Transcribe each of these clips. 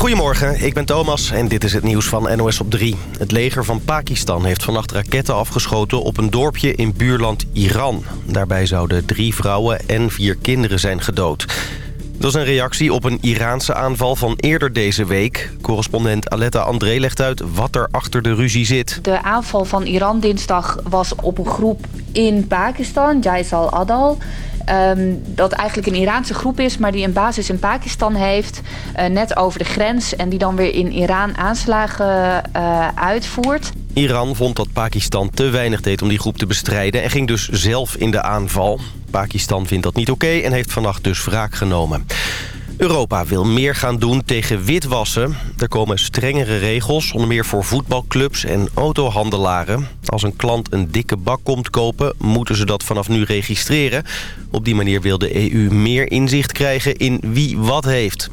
Goedemorgen, ik ben Thomas en dit is het nieuws van NOS op 3. Het leger van Pakistan heeft vannacht raketten afgeschoten op een dorpje in buurland Iran. Daarbij zouden drie vrouwen en vier kinderen zijn gedood. Dat is een reactie op een Iraanse aanval van eerder deze week. Correspondent Aletta André legt uit wat er achter de ruzie zit. De aanval van Iran dinsdag was op een groep in Pakistan, Jaisal Adal. Ehm, dat eigenlijk een Iraanse groep is, maar die een basis in Pakistan heeft. Eh, net over de grens en die dan weer in Iran aanslagen eh, uitvoert. Iran vond dat Pakistan te weinig deed om die groep te bestrijden... en ging dus zelf in de aanval. Pakistan vindt dat niet oké en heeft vannacht dus wraak genomen. Europa wil meer gaan doen tegen witwassen. Er komen strengere regels, onder meer voor voetbalclubs en autohandelaren. Als een klant een dikke bak komt kopen, moeten ze dat vanaf nu registreren. Op die manier wil de EU meer inzicht krijgen in wie wat heeft.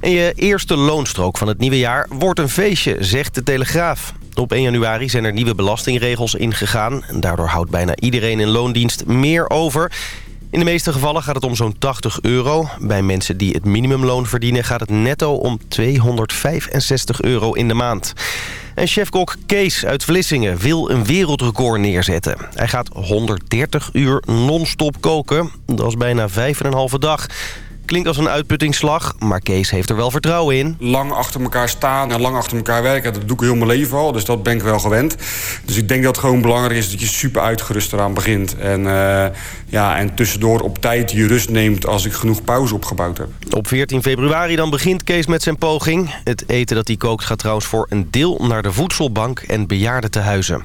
En je eerste loonstrook van het nieuwe jaar wordt een feestje, zegt de Telegraaf. Op 1 januari zijn er nieuwe belastingregels ingegaan. Daardoor houdt bijna iedereen in loondienst meer over... In de meeste gevallen gaat het om zo'n 80 euro. Bij mensen die het minimumloon verdienen gaat het netto om 265 euro in de maand. En chefkok Kees uit Vlissingen wil een wereldrecord neerzetten. Hij gaat 130 uur non-stop koken. Dat is bijna 5,5 dag. Klinkt als een uitputtingsslag, maar Kees heeft er wel vertrouwen in. Lang achter elkaar staan en lang achter elkaar werken, dat doe ik heel mijn leven al. Dus dat ben ik wel gewend. Dus ik denk dat het gewoon belangrijk is dat je super uitgerust eraan begint. En, eh, ja, en tussendoor op tijd je rust neemt als ik genoeg pauze opgebouwd heb. Op 14 februari dan begint Kees met zijn poging. Het eten dat hij kookt gaat trouwens voor een deel naar de voedselbank en bejaardentehuizen.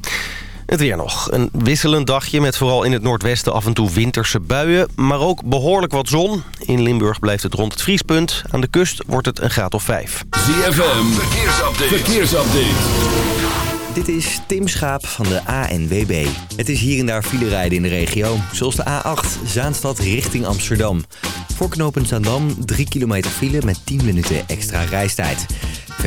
Het weer nog. Een wisselend dagje met vooral in het noordwesten af en toe winterse buien. Maar ook behoorlijk wat zon. In Limburg blijft het rond het vriespunt. Aan de kust wordt het een graad of vijf. ZFM, verkeersupdate. verkeersupdate. Dit is Tim Schaap van de ANWB. Het is hier en daar file rijden in de regio, zoals de A8 Zaanstad richting Amsterdam. Voor knooppunt Zaandam 3 kilometer file met 10 minuten extra reistijd.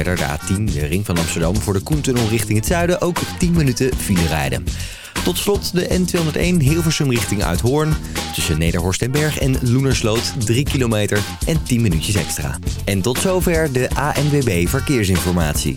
Verder de A10, de ring van Amsterdam, voor de Koentunnel richting het zuiden ook 10 minuten file rijden. Tot slot de N201 Hilversum richting Uithoorn. Tussen Nederhorst en Berg en Loenersloot 3 kilometer en 10 minuutjes extra. En tot zover de ANWB Verkeersinformatie.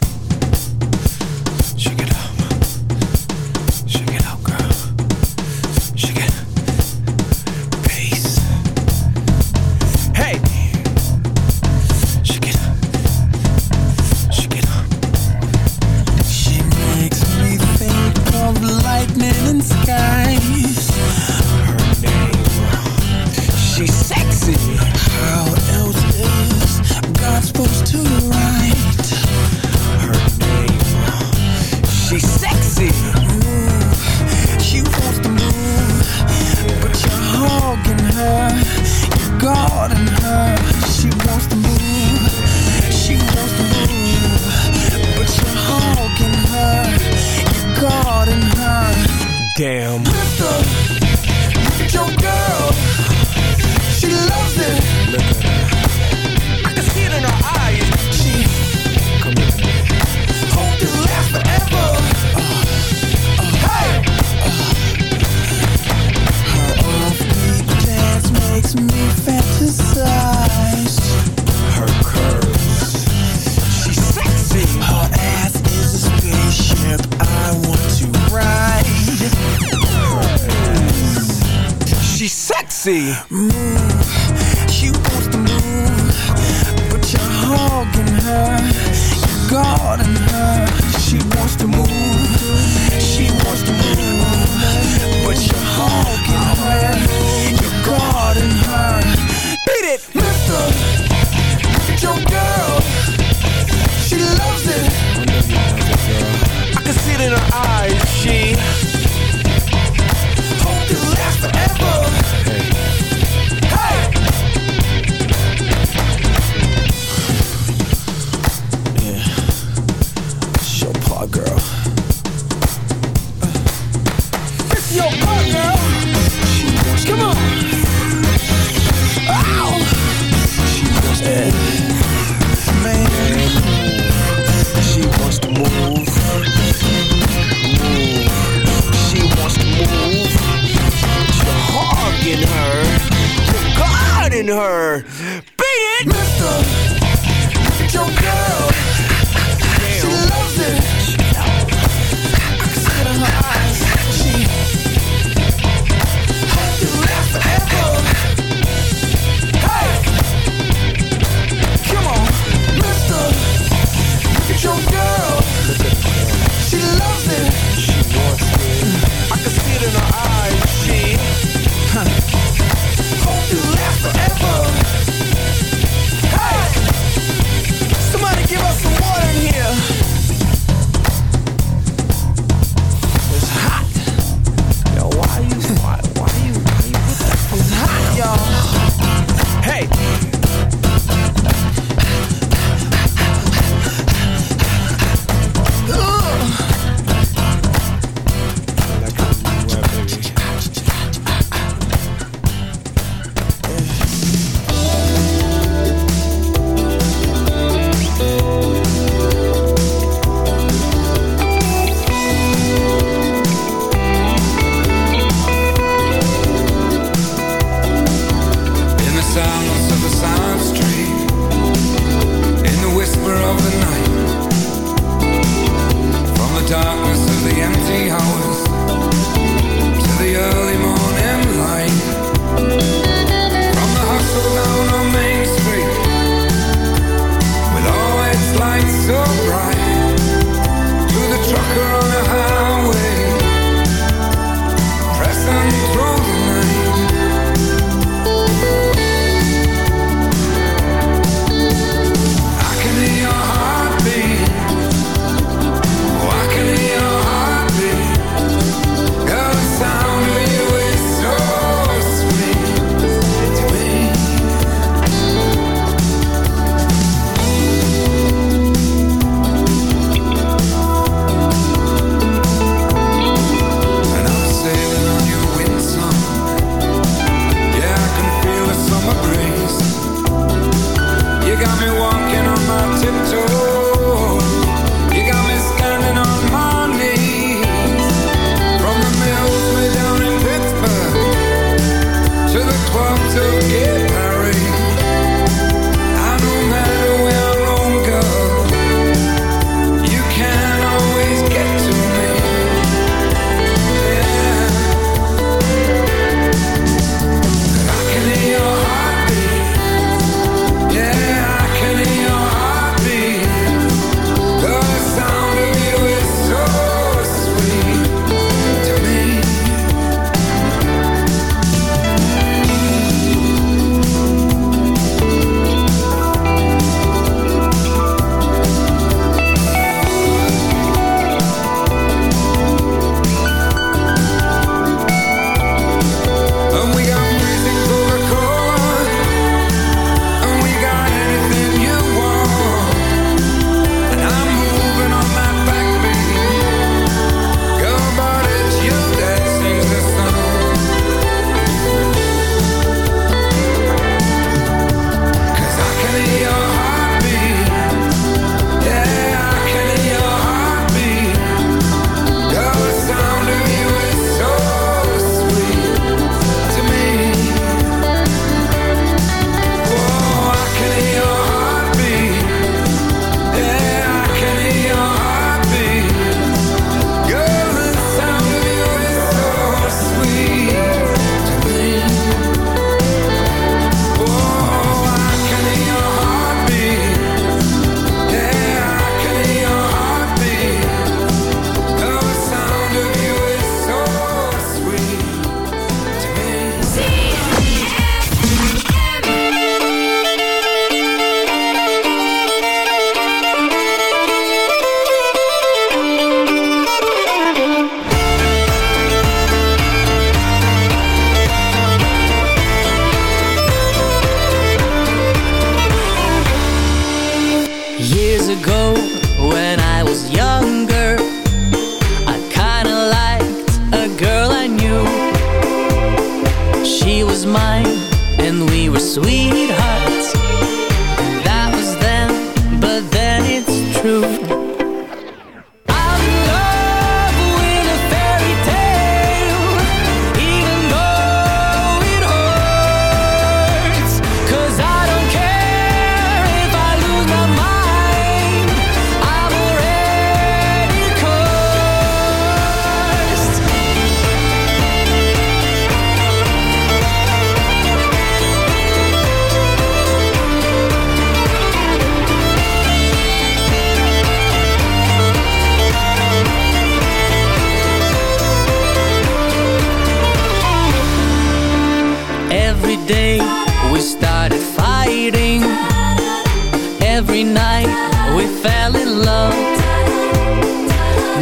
her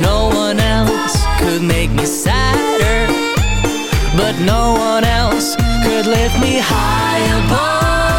No one else could make me sadder But no one else could lift me high above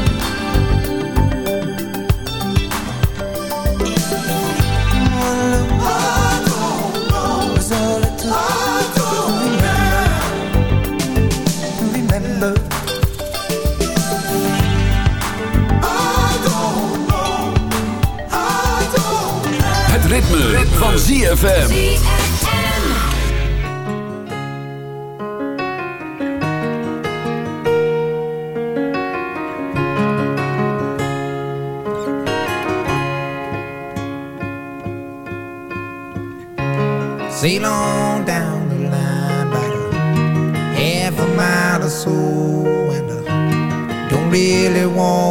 van ZFM. Sail on down the line about a half a mile or so and I don't really want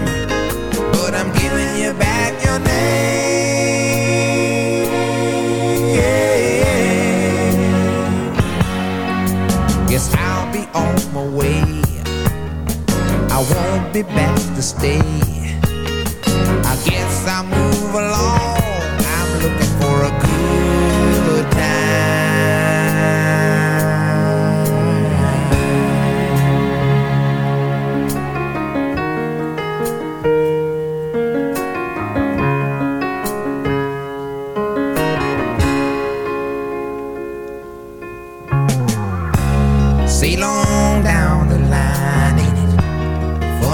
be back to stay. I guess I move along.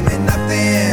gave me nothing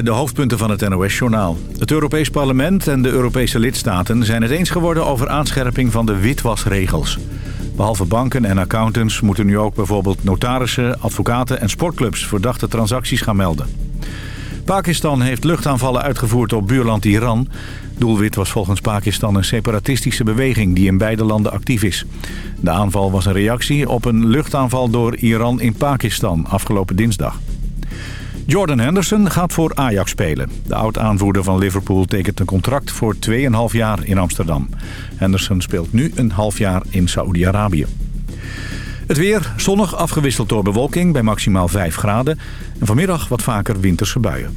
de hoofdpunten van het NOS-journaal. Het Europees Parlement en de Europese lidstaten zijn het eens geworden over aanscherping van de witwasregels. Behalve banken en accountants moeten nu ook bijvoorbeeld notarissen, advocaten en sportclubs verdachte transacties gaan melden. Pakistan heeft luchtaanvallen uitgevoerd op buurland Iran. Doelwit was volgens Pakistan een separatistische beweging die in beide landen actief is. De aanval was een reactie op een luchtaanval door Iran in Pakistan afgelopen dinsdag. Jordan Henderson gaat voor Ajax spelen. De oud-aanvoerder van Liverpool tekent een contract voor 2,5 jaar in Amsterdam. Henderson speelt nu een half jaar in Saoedi-Arabië. Het weer zonnig afgewisseld door bewolking bij maximaal 5 graden. En vanmiddag wat vaker winterse buien.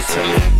it to me.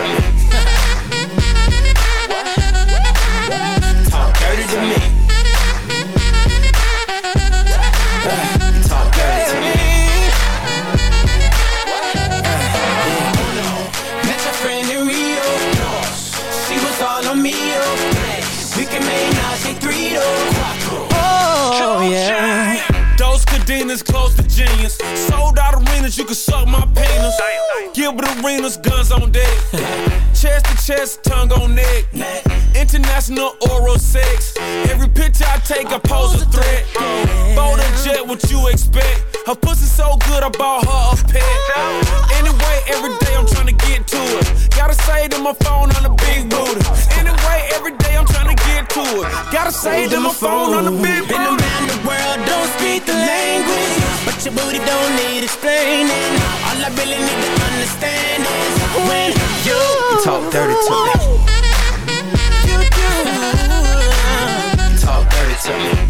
Talk dirty to me. Talk dirty to me. Met friend in Rio. She was all on me. We can make Oh yeah. Those cadenas close to genius you can suck my penis. Gilbert arenas, guns on deck. chest to chest, tongue on neck. International oral sex. Every picture I take, I pose a threat. a jet, what you expect? Her pussy so good, I bought her a pet. Anyway, every day I'm trying to get to it. Gotta to my phone on the big booty. Anyway, every day I'm trying to get to it. Gotta to my phone on the big booty. Been around the world, don't speak the language. But your booty don't need explaining. All I really need to understand is when you, talk dirty to me. You do. talk dirty to me